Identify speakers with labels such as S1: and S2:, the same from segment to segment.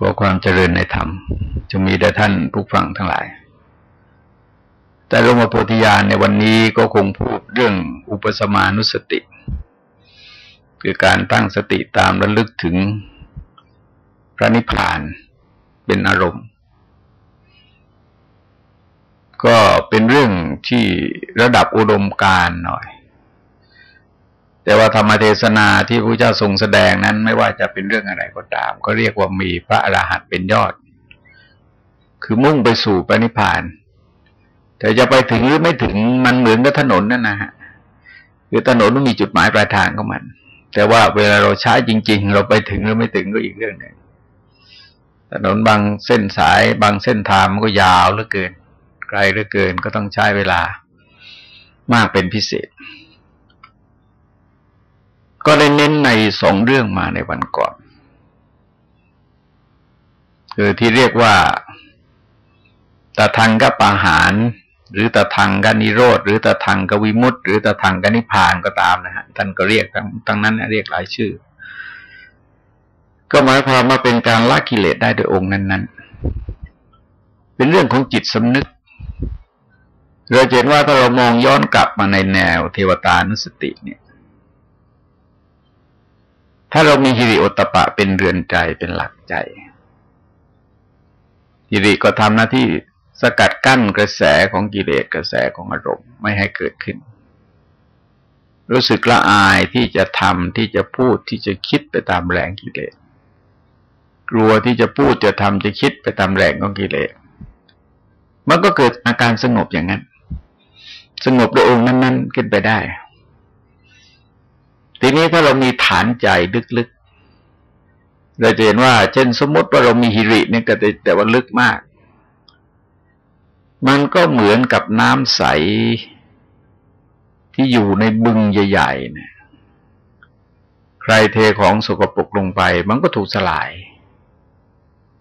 S1: ขอความเจริญในธรรมจะมีแด่ท่านผู้ฟังทั้งหลาย แต่ลงมาโพธิญาณในวันนี้ก็คงพูดเรื่องอุปสมานุสติ คือการตั้งสติตามระลึกถึงพระนิพพานเป็นอารมณ์ ก็เป็นเรื่องที่ระดับอุดมการหน่อย แต่ว่าธรรมเทศนาที่พระเจ้าทรงแสดงนั้นไม่ว่าจะเป็นเรื่องอะไรก็ตาม ก็เรียกว่ามีพระอรหันต์เป็นยอด คือมุ่งไปสู่ปณิพาน แต่จะไปถึงหรือไม่ถึงมันเหมือนกับถนนนั่นนะฮะคือถนนมันมีจุดหมายปลายทางของมัน แต่ว่าเวลาเราใช้จริง ๆ เราไปถึงหรือไม่ถึงก็อีกเรื่องหนึ่งถนนบางเส้นสายบางเส้นทางมันก็ยาวเหลือเกิน ไกลเหลือเกินก็ต้องใช้เวลามากเป็นพิเศษ ก็ได้เน้นในสองเรื่องมาในวันก่อน คือที่เรียกว่าตาทังกับปาหาร หรือตาทังกันิโรธ หรือตาทังกวิมุตหรือตาทังกันิพานก็ตามนะฮะท่านก็เรียกทั้งทั้งนั้นเรียกหลายชื่อ ก็หมายความว่าเป็นการละกิเลสได้โดยองค์นั้น ๆ เป็นเรื่องของจิตสำนึกเราเห็นว่าถ้าเรามองย้อนกลับมาในแนวเทวตานุสติเนี่ย ถ้าเรามีฮิริโอตปะเป็นเรือนใจเป็นหลักใจฮิริก็ทำหน้าที่สกัดกั้นกระแสของกิเลสกระแสของอารมณ์ไม่ให้เกิดขึ้น รู้สึกละอายที่จะทำที่จะพูดที่จะคิดไปตามแรงกิเลส กลัวที่จะพูดจะทำจะคิดไปตามแรงของกิเลส มันก็เกิดอาการสงบอย่างนั้น สงบโดยองค์นั้น ๆ ขึ้นไปได้ ทีนี้ถ้าเรามีฐานใจลึกๆ เราจะเห็นว่า เช่นสมมติว่าเรามีหิริเนี่ยก็แต่ว่าลึกมาก มันก็เหมือนกับน้ำใสที่อยู่ในบึงใหญ่ๆเนี่ยใครเทของสกปรกลงไป มันก็ถูกสลาย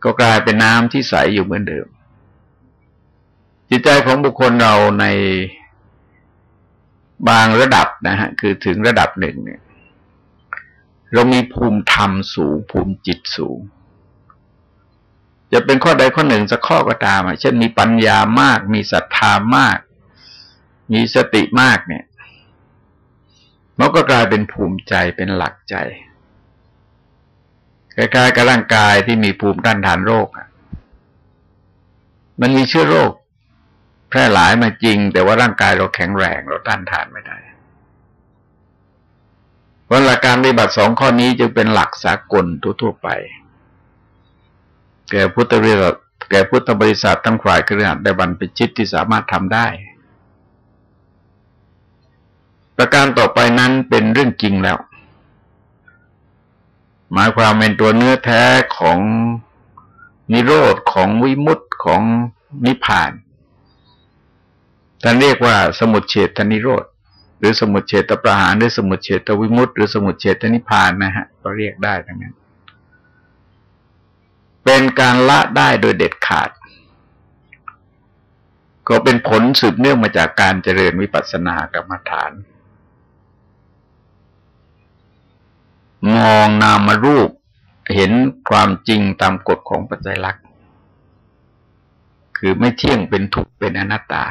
S1: ก็กลายเป็นน้ำที่ใสอยู่เหมือนเดิม จิตใจของบุคคลเราในบางระดับนะฮะ คือถึงระดับหนึ่งเนี่ย เรามีภูมิธรรมสูง ภูมิจิตสูง จะเป็นข้อใดข้อหนึ่งสักข้อก็ตามเช่นมีปัญญามาก มีศรัทธามาก มีสติมากเนี่ยมันก็กลายเป็นภูมิใจเป็นหลักใจคล้ายๆกับร่างกายที่มีภูมิต้านทานโรค มันมีเชื้อโรค แพร่หลายมาจริง แต่ว่าร่างกายเราแข็งแรงเราต้านทานไม่ได้ วันหลักการปฏิบัติสองข้อนี้จึงเป็นหลักสากลทั่วๆไป แก่พุทธบริษัทแก่พุทธบริษัททั้งฝ่ายกระหัสได้บรรพชิตที่สามารถทำได้ ประการต่อไปนั้นเป็นเรื่องจริงแล้ว หมายความเป็นตัวเนื้อแท้ของนิโรธของวิมุตติของนิพพานท่านเรียกว่าสมุทเฉทนิโรธ รือสมุทเฉตประหารหรือสมุทเฉตวิมุตต์หรือสมุทเฉตนิพพานนะฮะก็เรียกได้ทั้งนั้น เป็นการละได้โดยเด็ดขาด ก็เป็นผลสืบเนื่องมาจากการเจริญวิปัสสนากรรมฐาน มองนามรูปเห็นความจริงตามกฎของปัจจัยลักษณ์คือไม่เที่ยงเป็นทุกข์เป็นอนัตตา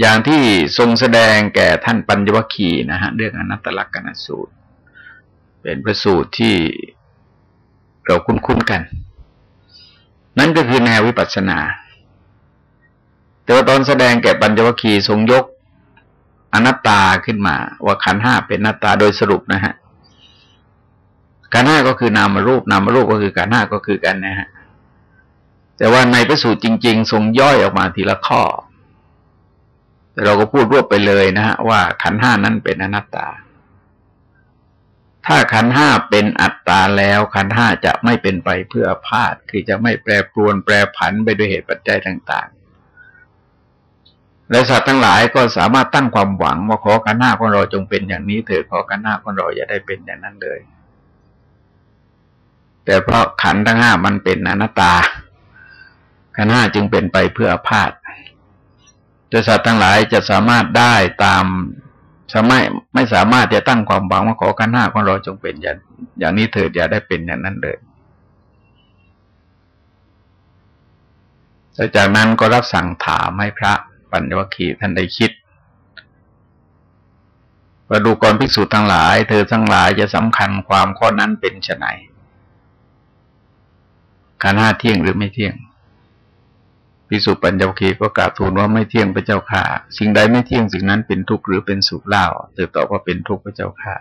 S1: อย่างที่ทรงแสดงแก่ท่านปัญญวคีนะฮะเรื่องอนัตตลักษณสูตร เป็นพระสูตรที่เราคุ้นๆกัน นั่นก็คือแนววิปัสสนา แต่ว่าตอนแสดงแก่ปัญญวคีทรงยกอนัตตาขึ้นมา ว่าขันห้าเป็นอนัตตาโดยสรุปนะฮะขันห้าก็คือนามรูปนามรูปก็คือขันห้าก็คือกันนะฮะแต่ว่าในพระสูตรจริง ๆ ทรงย่อยออกมาทีละข้อ แต่เราก็พูดรวบไปเลยนะฮะว่าขันห้านั้นเป็นอนัตตา ถ้าขันห้าเป็นอัตตาแล้วขันห้าจะไม่เป็นไปเพื่อพาดคือจะไม่แปรปรวนแปรผันไปด้วยเหตุปัจจัยต่างๆ และสัตว์ทั้งหลายก็สามารถตั้งความหวังว่าขอขันห้าของเราจงเป็นอย่างนี้เถิดขอขันห้าของเราอย่าได้เป็นอย่างนั้นเลย แต่เพราะขันทั้งห้ามันเป็นอนัตตาขันห้าจึงเป็นไปเพื่อพาด แต่สัตว์ทั้งหลายจะสามารถได้ตามสามารถไม่สามารถจะตั้งความหวังว่าขอขันห้าของเราจงเป็นอย่างอย่างนี้เถิดอย่าได้เป็นอย่างนั้นเลยแล้วจากนั้นก็รับสั่งถามให้พระปัญญวคีท่านได้คิดว่าดูกรภิกษุทั้งหลาย เธอทั้งหลายจะสำคัญความข้อนั้นเป็นไฉนการห้าเที่ยงหรือไม่เที่ยง ภิกษุปัญญวคีก็กราบทูลว่าไม่เที่ยงพระเจ้าค่ะ สิ่งใดไม่เที่ยงสิ่งนั้นเป็นทุกข์หรือเป็นสุขเล่าเธอตอบว่าเป็นทุกข์พระเจ้าค่ะ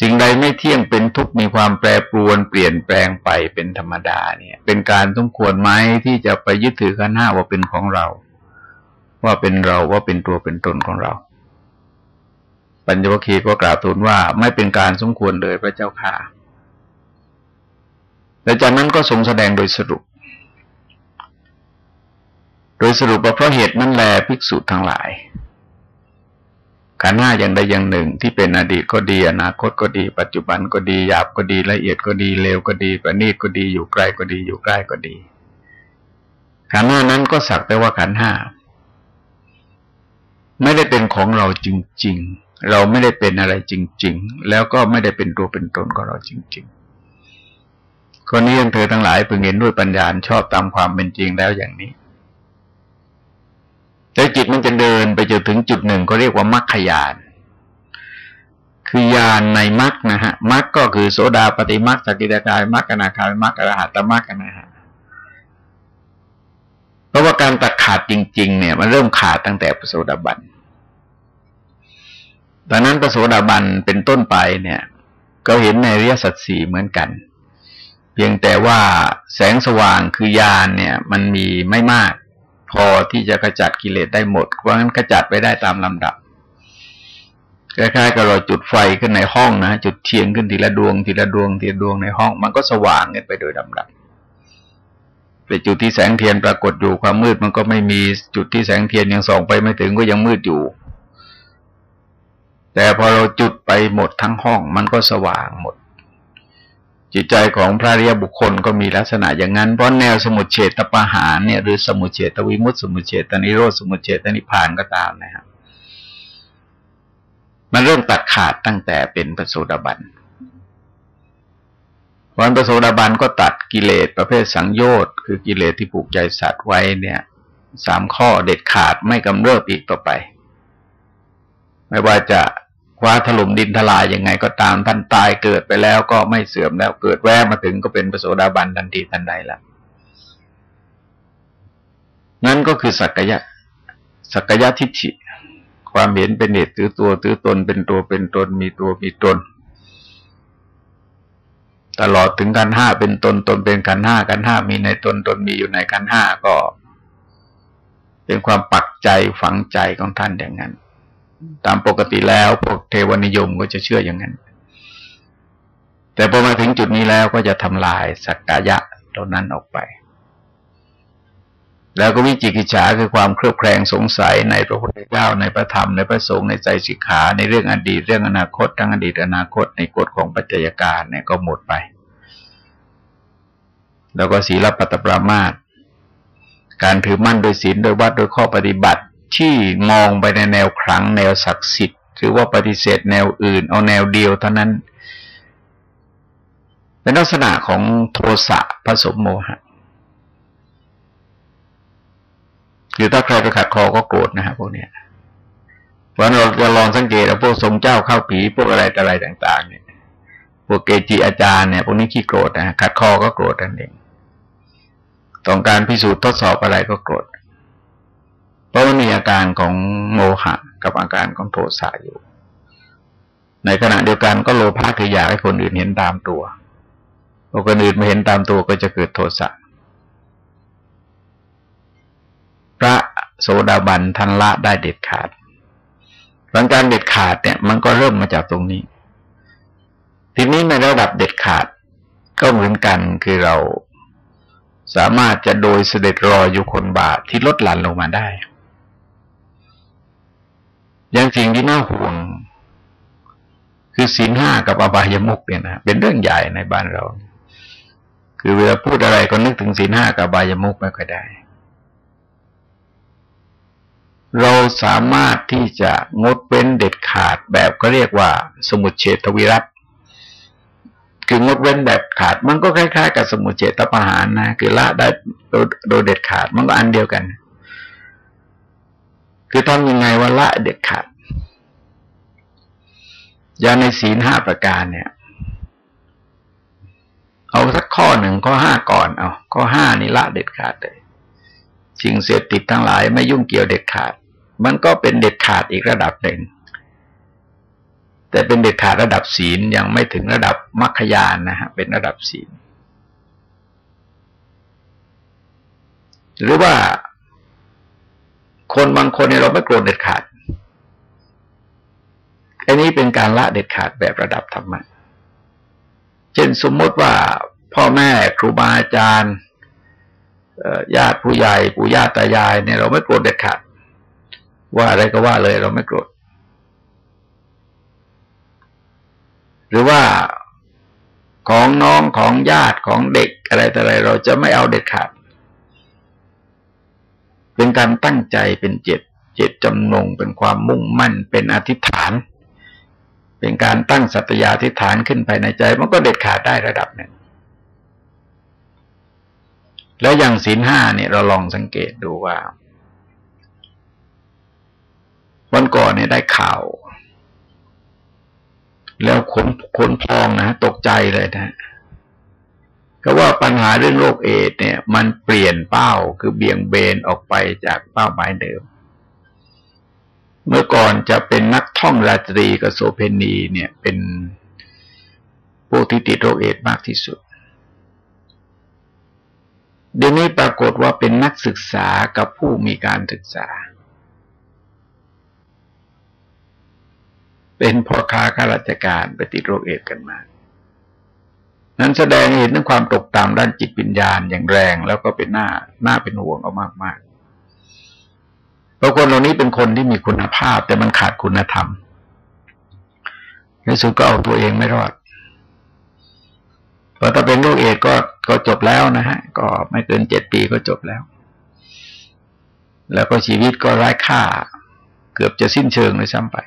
S1: สิ่งใดไม่เที่ยงเป็นทุกข์มีความแปรปรวนเปลี่ยนแปลงไปเป็นธรรมดาเนี่ย เป็นการสมควรไหมที่จะไปยึดถือขันห้าว่าเป็นของเรา ว่าเป็นเราว่าเป็นตัวเป็นตนของเรา ปัญญวคีก็กล่าวทูลว่าไม่เป็นการสมควรเลยพระเจ้าค่ะและจากนั้นก็ทรงแสดงโดยสรุป ดยสรุปว่าเพราะเหตุนั้นแลภิกษุทั้งหลายขันห้าอย่างใดอย่างหนึ่งที่เป็นอดีตก็ดี อนาคตก็ดี ปัจจุบันก็ดีหยาบก็ดีละเอียดก็ดีเลวก็ดีประณีตก็ดีอยู่ไกลก็ดีอยู่ใกล้ก็ดี ขันห้านั้นก็สักแต่ว่าขันห้าไม่ได้เป็นของเราจริง ๆ เราไม่ได้เป็นอะไรจริง ๆ แล้วก็ไม่ได้เป็นตัวเป็นตนของเราจริง ๆ คนนี้ยังเธอทั้งหลายพึงเห็นด้วยปัญญาชอบตามความเป็นจริงแล้วอย่างนี้ แต่จิตมันจะเดินไปจนถึงจุดหนึ่งก็เรียกว่ามรรคยานคือยานในมรรคนะฮะมรรคก็คือโสดาปฏิมรรคสกิทาคายมรรคอนาคามรรคอรหัตมรรคนะฮะเพราะว่าการตัดขาดจริง ๆ เนี่ยมันเริ่มขาดตั้งแต่โสดาบันดังนั้นพระโสดาบันเป็นต้นไปเนี่ย ก็เห็นในเรียสัตสีเหมือนกัน เพียงแต่ว่าแสงสว่างคือยานเนี่ย มันมีไม่มาก พอที่จะกระจัดกิเลสได้หมดเพราะงั้นกระจัดไปได้ตามลำดับคล้ายๆกับเราจุดไฟขึ้นในห้องนะจุดเทียนขึ้นทีละดวงทีละดวงทีละดวงในห้อง มันก็สว่างกันไปโดยลำดับแต่จุดที่แสงเทียนปรากฏอยู่ความมืดมันก็ไม่มีจุดที่แสงเทียนยังส่องไปไม่ถึงก็ยังมืดอยู่ แต่พอเราจุดไปหมดทั้งห้อง มันก็สว่างหมด จิตใจของพระเรียบุคคลก็มีลักษณะอย่างนั้น เพราะแนวสมุเฉตปะหารเนี่ยหรือสมุเฉตวิมุตติสมุเฉตนิโรธสมุเฉตนิพานก็ตามนะครับ มันเริ่มตัดขาดตั้งแต่เป็นปโสดาบันวันปโสดาบันก็ตัดกิเลสประเภทสังโยชน์คือกิเลสที่ผูกใจสัตว์ไว้เนี่ยสามข้อเด็ดขาดไม่กำเริบอีกต่อไป ไม่ว่าจะ ว้าถล่มดินทลายยังไงก็ตามท่านตายเกิดไปแล้วก็ไม่เสื่อมแล้วเกิดแวะมาถึงก็เป็นปโสดาบันทันทีทันใดแล้วนั่นก็คือสักยะสักยะทิฏฐิความเห็นเป็นเหตุถือตัวถือตนเป็นตัวเป็นตนมีตัวมีตน ตลอดถึงกันห้าเป็นตนตนเป็นกันห้ากันห้ามีในตนตนมีอยู่ในกันห้าก็ เป็นความปักใจฝังใจของท่านอย่างนั้น ตามปกติแล้วพวกเทวนิยมก็จะเชื่ออย่างนั้น แต่พอมาถึงจุดนี้แล้วก็จะทำลายสักกายะเหล่านั้นออกไป แล้วก็วิจิกิจฉาคือความเครือบแคลงสงสัยในพระพุทธเจ้าในพระธรรมในพระสงฆ์ในใจสิกขา ในเรื่องอดีตเรื่องอนาคตทั้งอดีตอนาคตในกฎของปัจจัยการเนี่ยก็หมดไป แล้วก็ศีลปัตตปรามาตการถือมั่นโดยศีลโดยวัดโดยข้อปฏิบัติ ที่มองไปในแนวครั้งแนวศักดิ์สิทธิ์หรือว่าปฏิเสธแนวอื่น เอาแนวเดียวเท่านั้น เป็นลักษณะของโทสะผสมโมหะคือถ้าใครไปขัดคอก็โกรธนะฮะพวกเนี้ยวันเราจะลองสังเกตพวกทรงเจ้าเข้าผีพวกอะไรอะไรต่าง ๆ เนี่ยพวกเกจิอาจารย์เนี่ยพวกนี้ขี้โกรธนะขัดคอก็โกรธนั่นเองต้องการพิสูจน์ทดสอบอะไรก็โกรธ เพราะมันมีอาการของโมหะ กับอาการของโทสะอยู่ ในขณะเดียวกันก็โลภะคืออยากให้คนอื่นเห็นตามตัวพอคนอื่นม่เห็นตามตัวก็จะเกิดโทสะพระโสดาบันทันละได้เด็ดขาดหลังการเด็ดขาดเนี่ย มันก็เริ่มมาจากตรงนี้ ทีนี้ในระดับเด็ดขาดก็เหมือนกันคือเราสามารถจะโดยเสด็จรออยู่คนบาปที่ลดหลั่นลงมาได้ อย่างสิ่งที่น่าห่วง คือศีลห้ากับอบายมุกเนี่ยนะเป็นเรื่องใหญ่ในบ้านเรา คือเวลาพูดอะไรก็นึกถึงศีลห้ากับอบายมุกไม่ค่อยได้ เราสามารถที่จะงดเว้นเด็ดขาดแบบก็เรียกว่า สมุดเฉตวิรัตคืองดเว้นแบบขาด มันก็คล้ายๆ กับสมุดเฉตประหารนะคือละได้โดยเด็ดขาดมันก็อันเดียวกัน คือทำยังไงว่าละเด็ดขาดอย่างในศีลห้าประการเนี่ย เอาสักข้อหนึ่งข้อห้าก่อนเอาข้อห้านี่ละเด็ดขาดเลยสิ่งเสพติดทั้งหลายไม่ยุ่งเกี่ยวเด็ดขาด มันก็เป็นเด็ดขาดอีกระดับหนึ่ง แต่เป็นเด็ดขาดระดับศีลยังไม่ถึงระดับมรรคยานนะฮะเป็นระดับศีล หรือว่า คนบางคนเนี่ยเราไม่โกรธเด็ดขาด อันนี้เป็นการละเด็ดขาดแบบระดับธรรมะ เช่นสมมติว่าพ่อแม่ครูบาอาจารย์ญาติผู้ใหญ่ปู่ย่าตายายเนี่ยเราไม่โกรธเด็ดขาด ว่าอะไรก็ว่าเลยเราไม่โกรธ หรือว่าของน้องของญาติของเด็กอะไรแต่อะไร เราจะไม่เอาเด็ดขาด เป็นการตั้งใจเป็นเจตเจตจำนงเป็นความมุ่งมั่นเป็นอธิษฐาน เป็นการตั้งสัตยาธิษฐานขึ้นภายในใจมันก็เด็ดขาดได้ระดับหนึ่งแล้วอย่างศีลห้าเนี่ยเราลองสังเกตดูว่า วันก่อนเนี่ยได้ข่าว แล้วขนขนพองนะตกใจเลยนะ ก็ว่าปัญหาเรื่องโรคเอดเนี่ย มันเปลี่ยนเป้าคือเบี่ยงเบนออกไปจากเป้าหมายเดิม เมื่อก่อนจะเป็นนักท่องราตรีกับโสเพณีเนี่ยเป็นผู้ที่ติดโรคเอดมากที่สุดเดี๋ยวนี้ปรากฏว่าเป็นนักศึกษากับผู้มีการศึกษา เป็นพ่อค้าข้าราชการไปติดโรคเอดกันมา นั้นแสดงเห็นถึงความตกต่ำด้านจิตวิญญาณอย่างแรง แล้วก็เป็นหน้าหน้าเป็นห่วงเอามากๆบางคนเหล่านี้เป็นคนที่มีคุณภาพ แต่มันขาดคุณธรรมในสุดก็เอาตัวเองไม่รอดพอถ้าเป็นโรคเอดก็ก็จบแล้วนะฮะ ก็ไม่เกินเจ็ดปีก็จบแล้ว แล้วก็ชีวิตก็ไร้ค่า เกือบจะสิ้นเชิงเลยซ้ำไป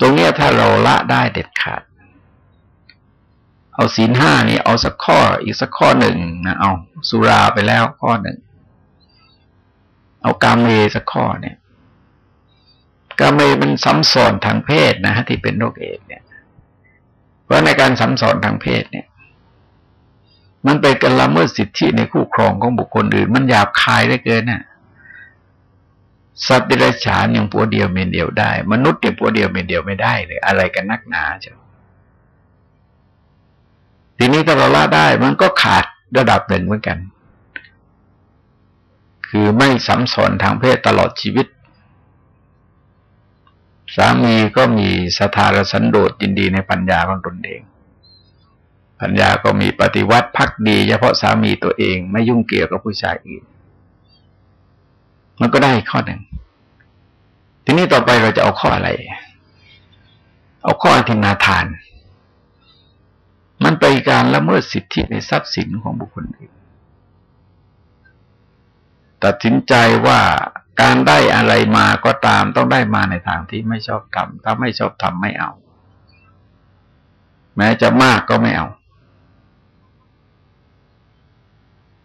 S1: ตรงนี้ถ้าเราละได้เด็ดขาด เอาศีลห้านี่เอาสักข้ออีกสักข้อหนึ่งนะเอาสุราไปแล้วข้อหนึ่ง เอากามเมสักข้อเนี่ยกามเมมันซ้ำซ้อนทางเพศนะที่เป็นโรคเอดเนี่ย เพราะในการซ้ำซ้อนทางเพศเนี่ย มันเป็นการละเมิดสิทธิในคู่ครองของบุคคลอื่น มันหยาบคายได้เกินน่ะสัตว์เดรัจฉานอย่างปัวเดียวเมนเดียวได้ มนุษย์เนี่ยปัวเดียวเมนเดียวไม่ได้เลยอะไรกันนักหนาเจ้า ทีนี้ถ้าเราละได้มันก็ขาดระดับหนึ่งเหมือนกัน คือไม่สัมสอนทางเพศตลอดชีวิต สามีก็มีสถารสันโดษยินดีในปัญญาของตนเอง ปัญญาก็มีปฏิวัติพักดีเฉพาะสามีตัวเองไม่ยุ่งเกี่ยวกับผู้ชายอื่นมันก็ได้ข้อหนึ่ง ทีนี้ต่อไปเราจะเอาข้ออะไร เอาข้ออธินาทาน มันไปการละเมิดสิทธิในทรัพย์สินของบุคคลอื่นตัดสินใจว่าการได้อะไรมาก็ตามต้องได้มาในทางที่ไม่ชอบทำถ้าไม่ชอบทำไม่เอา แม้จะมากก็ไม่เอา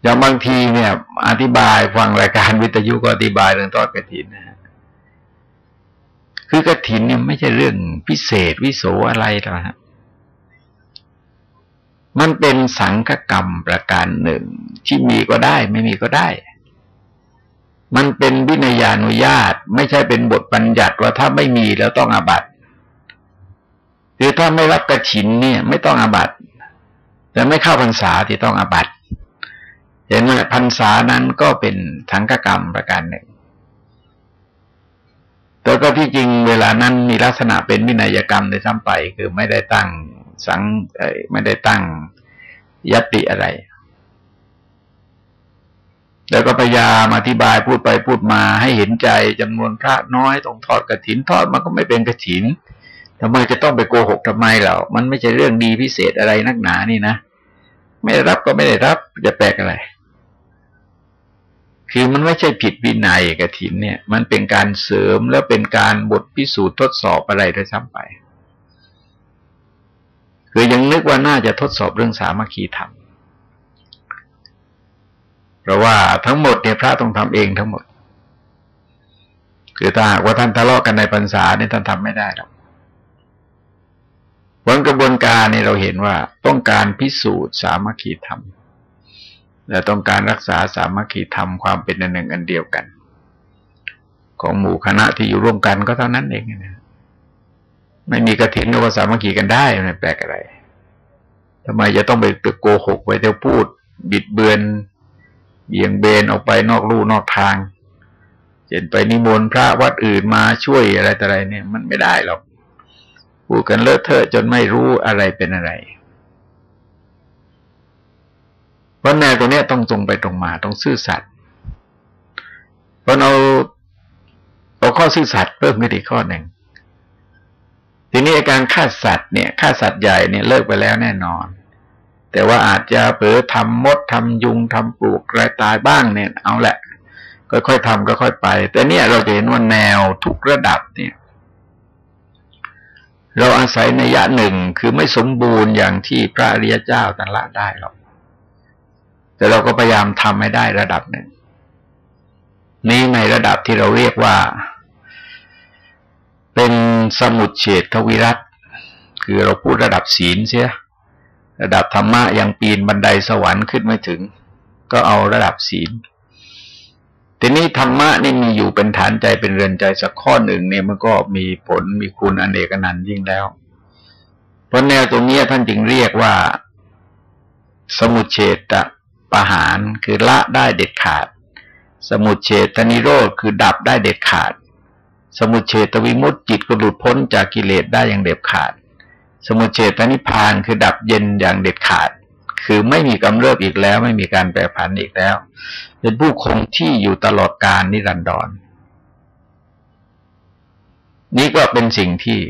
S1: อย่างบางทีเนี่ย อธิบายฟังรายการวิทยุก็อธิบายเรื่องทอดกระถินนะฮะคือกระถินเนี่ยไม่ใช่เรื่องพิเศษวิโสอะไรหรอกฮะ มันเป็นสังฆกรรมประการหนึ่ง ที่มีก็ได้ไม่มีก็ได้ มันเป็นวินัยานุญาต ไม่ใช่เป็นบทบัญญัติว่าถ้าไม่มีแล้วต้องอาบัตหรือถ้าไม่รับกระถินเนี่ย ไม่ต้องอาบัตแต่ไม่เข้าพรรษาที่ต้องอาบัตเห็นไหมพรรษานั้นก็เป็นทังกกรรมประการหนึ่งแต่ก็ที่จริงเวลานั้นมีลักษณะเป็นวินัยกรรมในซ้ำไป คือไม่ได้ตั้ง สังไม่ได้ตั้งยติอะไร แล้วก็พยายามอธิบายพูดไปพูดมาให้เห็นใจจำนวนพระน้อยต้องทอดกระถิน ทอดมันก็ไม่เป็นกระถินทำไมจะต้องไปโกหกทำไมเรามันไม่ใช่เรื่องดีพิเศษอะไรนักหนานี่นะไม่ได้รับก็ไม่ได้รับจะแปลกอะไร คือมันไม่ใช่ผิดวินัยกระถินเนี่ย มันเป็นการเสริมแล้วเป็นการบทพิสูจน์ทดสอบอะไรด้วยซ้ำไป คือยังนึกว่าน่าจะทดสอบเรื่องสามัคคีธรรมเพราะว่าทั้งหมดเนี่ยพระต้องทำเองทั้งหมด คือถ้าหากว่าท่านทะเลาะกันในพรรษาเนี่ยท่านทำไม่ได้หรอกวันกระบวนการนี่เราเห็นว่าต้องการพิสูจน์สามัคคีธรรม และต้องการรักษาสามัคคีธรรมความเป็นอันหนึ่งอันเดียวกัน ของหมู่คณะที่อยู่ร่วมกันก็เท่านั้นเองนะ ไม่มีกระถินก็สามัคคีกันได้ไม่แปลกอะไรทำไมจะต้องไปตึกโกหกไปเที่ยวพูด บิดเบือนเบี่ยงเบนออกไปนอกลู่นอกทางเช่นไปนิมนต์พระวัดอื่นมาช่วยอะไรแต่อะไรเนี่ย มันไม่ได้หรอกพูดกันเลอะเทอะจนไม่รู้อะไรเป็นอะไรเพราะแนวตัวนี้ต้องตรงไปตรงมาต้องซื่อสัตย์เพราะเอาเอาข้อซื่อสัตย์เพิ่มขึ้นอีกข้อหนึ่ง ทีนี้อาการฆ่าสัตว์เนี่ยฆ่าสัตว์ใหญ่เนี่ยเลิกไปแล้วแน่นอน แต่ว่าอาจจะเผลอทำมดทำยุงทำปลูกอะไรตายบ้างเนี่ย เอาแหละ ค่อยๆทำก็ค่อยไป แต่เนี่ยเราจะเห็นว่าแนวทุกระดับเนี่ย เราอาศัยในยะหนึ่งคือไม่สมบูรณ์อย่างที่พระอริยเจ้าตันละได้หรอกแต่เราก็พยายามทำให้ได้ระดับหนึ่งนี้ในระดับที่เราเรียกว่า เป็นสมุดเฉดทวิรัตคือเราพูดระดับศีลเสีย ระดับธรรมะยังปีนบันไดสวรรค์ขึ้นไม่ถึง ก็เอาระดับศีลทีนี้ธรรมะนี่มีอยู่เป็นฐานใจเป็นเรือนใจสักข้อหนึ่งเนี่ยมันก็มีผลมีคุณอนเอกนันยิ่งแล้ว เพราะแนวตรงนี้ท่านจึงเรียกว่า สมุเฉตประหารคือละได้เด็ดขาด สมุเฉตนิโรธคือดับได้เด็ดขาด สมุเฉตวิมุตติจิตก็หลุดพ้นจากกิเลสได้อย่างเด็ดขาด สมุเฉตนิพานคือดับเย็นอย่างเด็ดขาด คือไม่มีกำเริบอีกแล้ว ไม่มีการแปรผันอีกแล้ว เป็นผู้คงที่อยู่ตลอดกาลนิรันดรนี่ก็เป็นสิ่งที่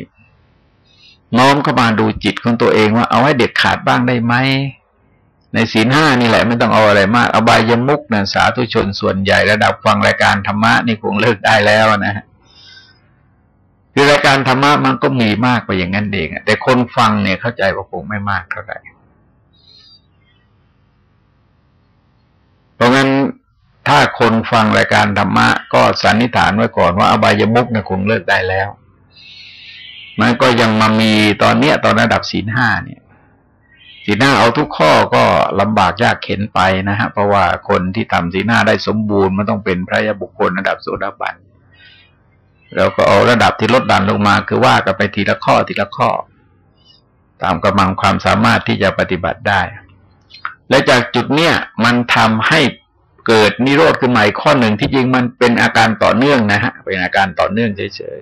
S1: น้อมเข้ามาดูจิตของตัวเองว่าเอาให้เด็ดขาดบ้างได้ไหมในศีลห้านี่แหละไม่ต้องเอาอะไรมากอบายมุกนะสาธุชนส่วนใหญ่ระดับฟังรายการธรรมะนี่คงเลิกได้แล้วนะฮะ คือรายการธรรมะมันก็มีมากไปอย่างนั้นเองแต่คนฟังเนี่ยเข้าใจว่าคงไม่มากเท่าไหร่เพราะงั้นถ้าคนฟังรายการธรรมะก็สันนิษฐานไว้ก่อนว่าอบายมุกเนี่ยคงเลิกได้แล้ว มันก็ยังมามีตอนเนี้ยตอนระดับศีลห้าเนี่ยสีหน้าเอาทุกข้อก็ลำบากยากเข็นไปนะฮะเพราะว่าคนที่ทำสีหน้าได้สมบูรณ์มันต้องเป็นพระยาบุคคลระดับโสดาบันเราก็เอาระดับที่ลดดันลงมา คือว่ากันไปทีละข้อทีละข้อ ตามกำลังความสามารถที่จะปฏิบัติได้ และจากจุดเนี้ยมันทำให้เกิดนิโรธขึ้นมาอีกข้อหนึ่งที่จริงมันเป็นอาการต่อเนื่องนะฮะเป็นอาการต่อเนื่องเฉย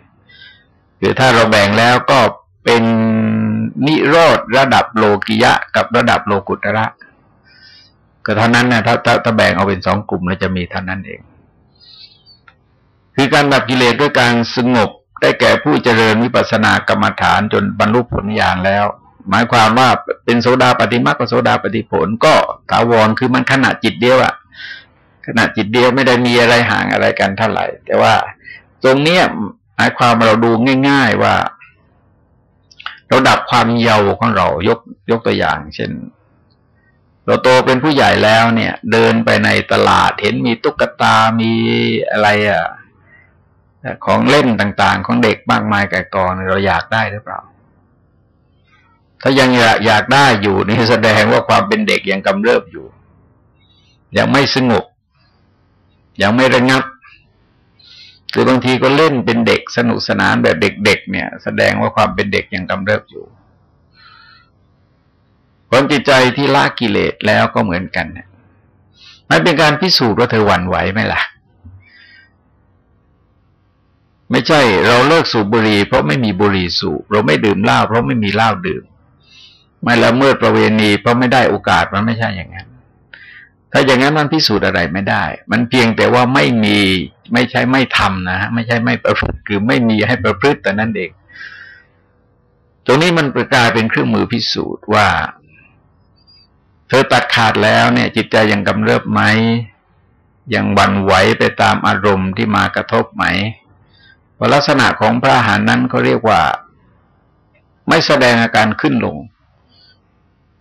S1: ๆคือถ้าเราแบ่งแล้วก็เป็นนิโรธระดับโลกิยะ กับระดับโลกุตระก็เท่านั้นนะถ้าถ้าแบ่งเอาเป็นสองกลุ่มแล้วจะมีเท่านั้นเอง คือการดับกิเลสด้วยการสงบได้แก่ผู้เจริญวิปัสสนากรรมฐานจนบรรลุผลญาณแล้ว หมายความว่าเป็นโสดาปฏิมากับโสดาปฏิผล ก็ถาวรคือมันขณะจิตเดียวอะขณะจิตเดียวไม่ได้มีอะไรห่างอะไรกันเท่าไหร่ แต่ว่าตรงเนี้ยหมายความเราดูง่าย ๆว่า เราดับความเยาว์ของเรายกยกตัวอย่าง เช่น เราโตเป็นผู้ใหญ่แล้วเนี่ย เดินไปในตลาดเห็นมีตุ๊กตามีอะไรอะ ของเล่นต่างๆ ของเด็กมากมายไก่กองเราอยากได้หรือเปล่า ถ้ายังอยากอยากได้อยู่นี่แสดงว่าความเป็นเด็กยังกำเริบอยู่ ยังไม่สงบยังไม่ระงับคือบางทีก็เล่นเป็นเด็กสนุกสนานแบบเด็ก ๆ เนี่ย แสดงว่าความเป็นเด็กยังกำเริบอยู่ความจิตใจที่ละกิเลสแล้วก็เหมือนกันเนี่ยมันเป็นการพิสูจน์ว่าเธอหวั่นไหวไหมล่ะ ไม่ใช่เราเลิกสูบบุหรี่เพราะไม่มีบุหรี่สูบเราไม่ดื่มเหล้าเพราะไม่มีเหล้าดื่ม ไม่ละเมิดประเวณีเพราะไม่ได้โอกาสมันไม่ใช่อย่างนั้น ถ้าอย่างนั้นมันพิสูจน์อะไรไม่ได้ มันเพียงแต่ว่าไม่มีไม่ใช่ไม่ทำนะฮะไม่ใช่ไม่ประพฤติคือไม่มีให้ประพฤติแต่นั้นเองตรงนี้มันประกาศเป็นเครื่องมือพิสูจน์ว่า เธอตัดขาดแล้วเนี่ย จิตใจยังกำเริบไหมยังวันไหวไปตามอารมณ์ที่มากระทบไหม ว่าลักษณะของพระอาหารนั้นเขาเรียกว่า ไม่แสดงอาการขึ้นลง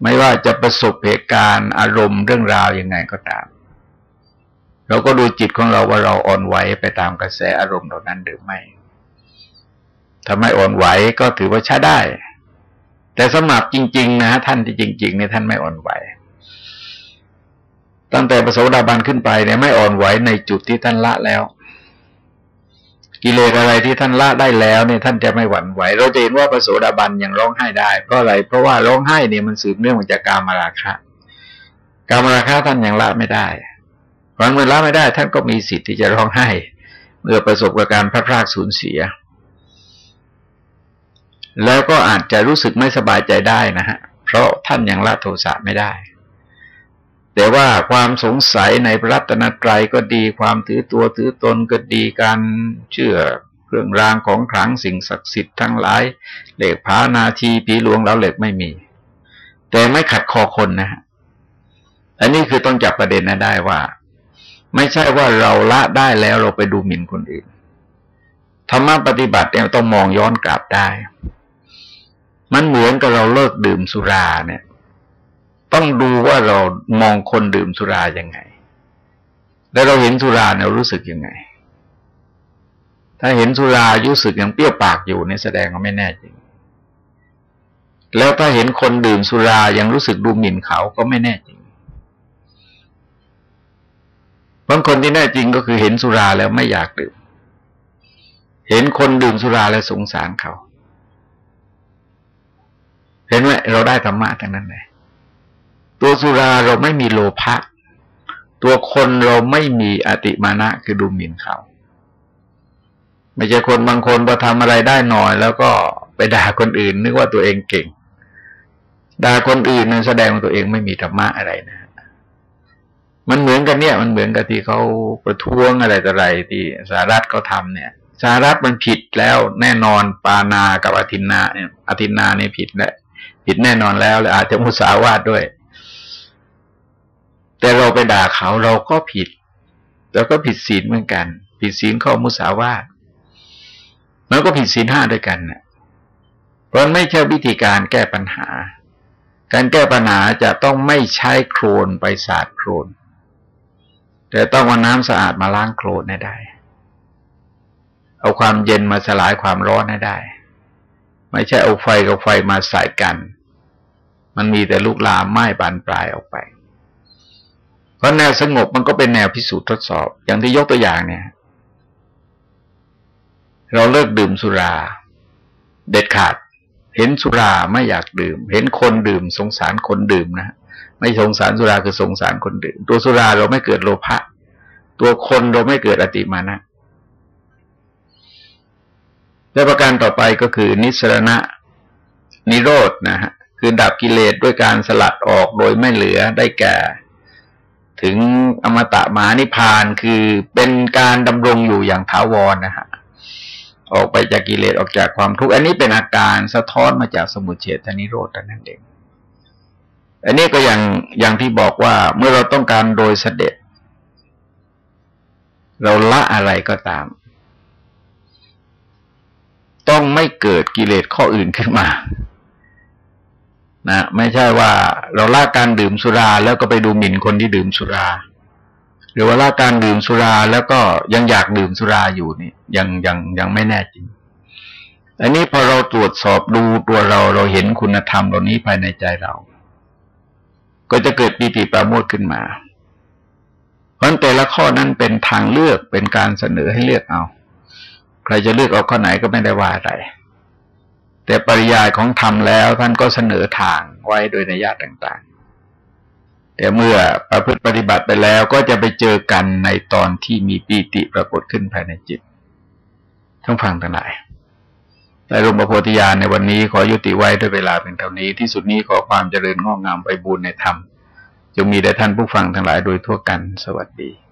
S1: ไม่ว่าจะประสบเหตุการณ์อารมณ์เรื่องราวยังไงก็ตาม เราก็ดูจิตของเราว่าเราอ่อนไหวไปตามกระแสอารมณ์เหล่านั้นหรือไม่ถ้าไม่อ่อนไหวก็ถือว่าใช้ได้ แต่สำหรับจริง ๆ นะท่านที่จริง ๆ เนี่ยท่านไม่อ่อนไหวตั้งแต่ประสดาบันขึ้นไปเนี่ยไม่อ่อนไหวในจุดที่ท่านละแล้ว กิเลสอะไรที่ท่านละได้แล้วเนี่ยท่านจะไม่หวั่นไหว เราจะเห็นว่าประสดาบันยังร้องไห้ได้ เพราะอะไร เพราะว่าร้องไห้เนี่ยมันสืบเนื่องมาจากกามราคะกามราคะท่านยังละไม่ได้เพราะเมื่อละไม่ได้ ท่านก็มีสิทธิ์ที่จะร้องไห้ เมื่อประสบกับการพลาดพลาดสูญเสีย แล้วก็อาจจะรู้สึกไม่สบายใจได้นะฮะ เพราะท่านยังละโทสะไม่ได้ แต่ว่าความสงสัยในพระรัตนตรัยก็ดี ความถือตัวถือตนก็ดีการเชื่อเครื่องรางของขลังสิ่งศักดิ์สิทธิ์ทั้งหลาย เหล็กผานาทีผีหลวงแล้วเหล็กไม่มี แต่ไม่ขัดคอคนนะฮะอันนี้คือต้องจับประเด็นนะได้ว่า ไม่ใช่ว่าเราละได้แล้วเราไปดูหมิ่นคนอื่นธรรมะปฏิบัติเนี่ยต้องมองย้อนกลับได้ มันเหมือนกับเราเลิกดื่มสุราเนี่ย ต้องดูว่าเรามองคนดื่มสุรายังไง แล้วเราเห็นสุราเนี่ยรู้สึกยังไง ถ้าเห็นสุรารู้สึกยังเปรี้ยวปากอยู่นี่แสดงว่าไม่แน่จริง แล้วถ้าเห็นคนดื่มสุรายังรู้สึกดูหมิ่นเขาก็ไม่แน่จริงบางคนที่แน่จริงก็คือเห็นสุราแล้วไม่อยากดื่ม เห็นคนดื่มสุราแล้วสงสารเขา เห็นไหมเราได้ธรรมะทั้งนั้นเลย ตัวสุราเราไม่มีโลภะตัวคนเราไม่มีอติมานะคือดูหมิ่นเขา ไม่ใช่คนบางคนพอทำอะไรได้หน่อย แล้วก็ไปด่าคนอื่น นึกว่าตัวเองเก่งด่าคนอื่นนั้นแสดงว่าตัวเองไม่มีธรรมะอะไรนะ มันเหมือนกันเนี่ย มันเหมือนกับที่เขาประท้วงอะไรต่ออะไรที่สหรัฐเขาทาเนี่ยสหรัฐมันผิดแล้วแน่นอนปานากับอธินาเนี่ยอธินาเนี่ยผิดแหละผิดแน่นอนแล้วและอาจจะมุสาวาทด้วย แต่เราไปด่าเขาเราก็ผิดเราก็ผิดศีลเหมือนกัน ผิดศีลข้อมุสาวาทมันก็ผิดศีลห้าด้วยกันเนะ่ยเพราะไม่ใช่วิธีการแก้ปัญหา การแก้ปัญหาจะต้องไม่ใช้โครนไปสาดโครน แต่ต้องเอาน้ำสะอาดมาล้างโครนให้ได้ เอาความเย็นมาสลายความร้อนให้ได้ ไม่ใช่เอาไฟกับไฟมาใส่กัน มันมีแต่ลูกลามไหม้บานปลายออกไป เพราะแนวสงบมันก็เป็นแนวพิสูจน์ทดสอบ อย่างที่ยกตัวอย่างเนี่ย เราเลิกดื่มสุรา เด็ดขาด เห็นสุราไม่อยากดื่ม เห็นคนดื่ม สงสารคนดื่มนะไม่สงสารสุราคือสงสารคนดื่ม ตัวสุราเราไม่เกิดโลภะตัวคนเราไม่เกิดอติมานะและประการต่อไปก็คือนิสรณะ นิโรธนะฮะคือดับกิเลสด้วยการสลัดออกโดยไม่เหลือได้แก่ ถึงอมตะมหานิพานคือเป็นการดำรงอยู่อย่างถาวรนะฮะออกไปจากกิเลสออกจากความทุกข์อันนี้เป็นอาการสะท้อนมาจากสมุทเฉทนิโรธนั่นเอง อันนี้ก็อย่างอย่างที่บอกว่าเมื่อเราต้องการโดยเสด็จ เราละอะไรก็ตาม ต้องไม่เกิดกิเลสข้ออื่นขึ้นมา นะไม่ใช่ว่าเราละการดื่มสุราแล้วก็ไปดูหมิ่นคนที่ดื่มสุรา หรือว่าละการดื่มสุราแล้วก็ยังอยากดื่มสุราอยู่นี่ยังยังยังไม่แน่จริง อันนี้พอเราตรวจสอบดูตัวเราเราเห็นคุณธรรมเหล่านี้ภายในใจเรา ก็จะเกิดปีติประโมทขึ้นมา เพราะแต่ละข้อนั้นเป็นทางเลือกเป็นการเสนอให้เลือกเอา ใครจะเลือกเอาข้อไหนก็ไม่ได้ว่าอะไร แต่ปริยายของธรรมแล้วท่านก็เสนอทางไว้โดยนัยยะต่างๆ แต่เมื่อประพฤติปฏิบัติไปแล้วก็จะไปเจอกันในตอนที่มีปีติปรากฏขึ้นภายในจิตทั้งฟังทั้งหลายในรมโพธิญาณในวันนี้ขอยุติไว้ด้วยเวลาเป็นเท่านี้ที่สุดนี้ขอความเจริญงอกงามไปบูรณนธรรมจงมีแด่ท่านผู้ฟังทั้งหลายโดยทั่วกันสวัสดี